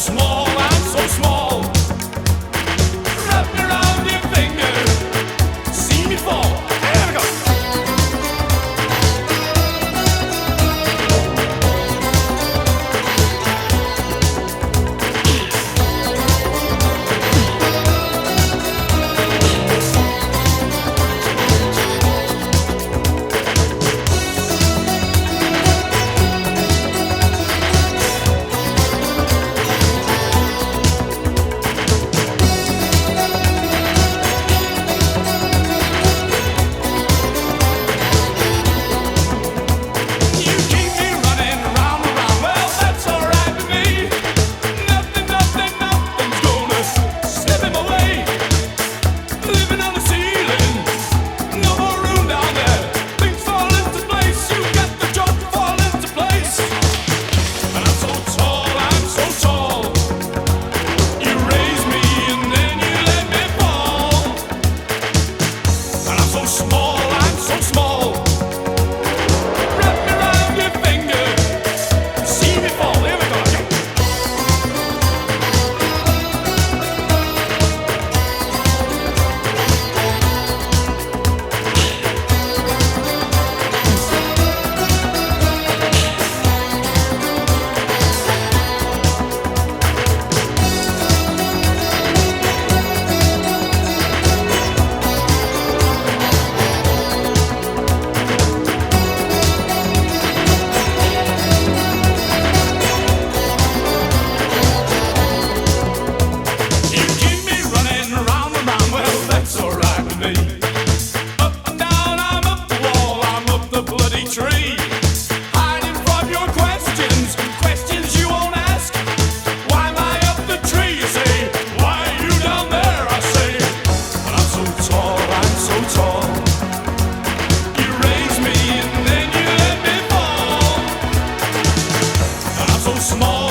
small. small.